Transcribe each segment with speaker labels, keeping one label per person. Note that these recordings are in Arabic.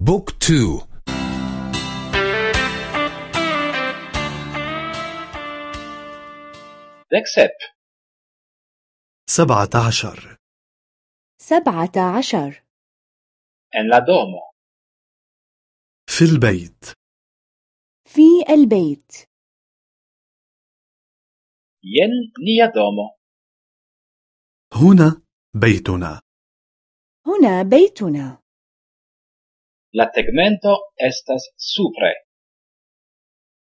Speaker 1: Book two.
Speaker 2: Dek sep
Speaker 3: سبعة عشر.
Speaker 4: سبعة عشر.
Speaker 2: En la domo
Speaker 3: في البيت.
Speaker 4: في البيت.
Speaker 2: Jen nia domo
Speaker 3: هنا بيتنا.
Speaker 4: هنا بيتنا.
Speaker 2: لا tegmento estas supre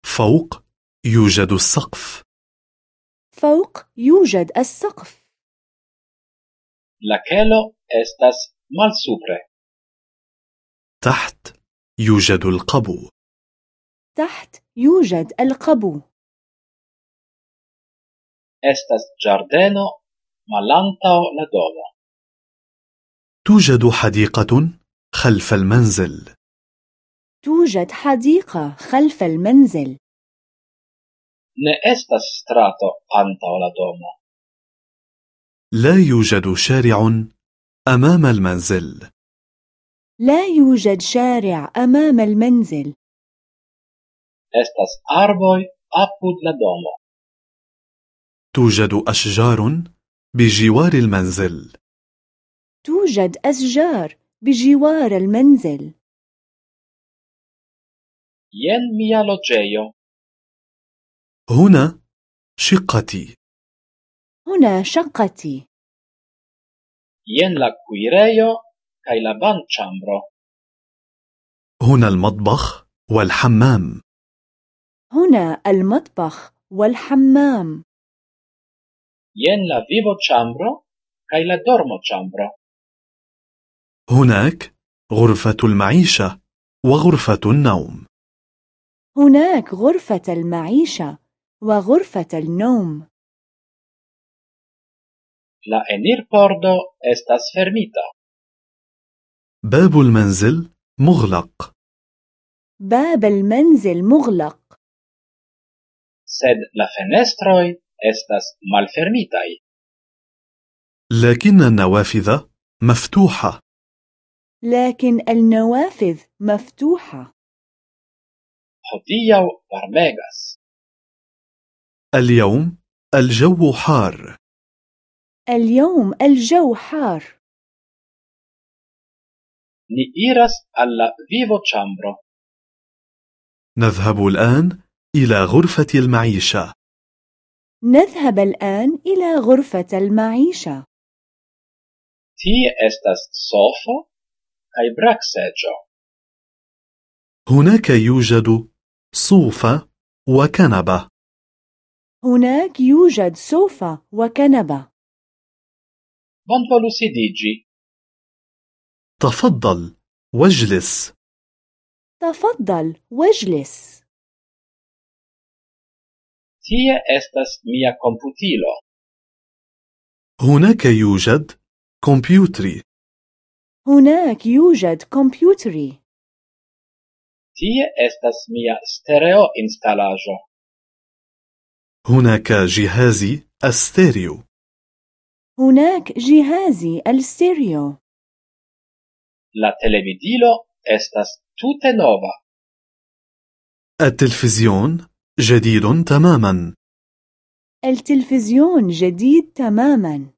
Speaker 3: فوق يوجد السقف
Speaker 4: فوق يوجد السقف
Speaker 2: la kelo estas malsupre
Speaker 3: تحت يوجد القبو
Speaker 4: تحت يوجد القبو
Speaker 2: estas ĝardeno malantaŭ la domo
Speaker 3: توجد حديقة خلف المنزل.
Speaker 4: توجد حديقة خلف المنزل.
Speaker 2: Ne estas strato antaŭ la domo.
Speaker 3: لا يوجد شارع أمام المنزل.
Speaker 4: لا يوجد شارع أمام المنزل.
Speaker 2: Estas arboj apud la domo.
Speaker 3: توجد أشجار بجوار المنزل.
Speaker 4: توجد أشجار بجوار المنزل.
Speaker 2: Jen mia loĝejo.
Speaker 3: هنا شقتي.
Speaker 4: هنا شقتي.
Speaker 2: Jen la kuirejo kaj la banĉambro.
Speaker 3: هنا المطبخ والحمام.
Speaker 4: هنا المطبخ والحمام.
Speaker 2: Jen la vivoĉambro kaj la dormoĉambro.
Speaker 3: هناك غرفة المعيشة وغرفة النوم.
Speaker 4: هناك غرفة المعيشة وغرفة النوم.
Speaker 2: La enirpordo estas fermita.
Speaker 3: باب المنزل مغلق.
Speaker 4: باب المنزل مغلق.
Speaker 2: Sed la fenestroj estas malfermitaj.
Speaker 3: لكن النوافذ مفتوحة.
Speaker 4: لكن النوافذ مفتوحة.
Speaker 2: hodiaŭ varmegas
Speaker 3: اليوم الجو حار.
Speaker 4: اليوم الجو حار.
Speaker 2: Ni iras al la vivoĉambro
Speaker 3: نذهب الآن إلى غرفة المعيشة.
Speaker 4: نذهب الآن إلى غرفة المعيشة.
Speaker 2: Tie estas sofo kaj brakseĝo
Speaker 3: هناك يوجد صوفة وكنبة.
Speaker 4: هناك يوجد سوفة وكنبة.
Speaker 2: Bonvolu sidiĝi
Speaker 3: تفضل واجلس.
Speaker 4: تفضل واجلس.
Speaker 2: Tie estas mia komputilo.
Speaker 3: هناك يوجد كمبيوتري.
Speaker 4: هناك يوجد كمبيوتري.
Speaker 2: Tie estas mia stereo instalaĵo.
Speaker 3: هناك جهازي الستيريو.
Speaker 4: هناك جهازي الستيريو.
Speaker 2: La televidilo estas tute nova.
Speaker 3: التلفزيون جديد تماما.
Speaker 4: التلفزيون جديد تماما.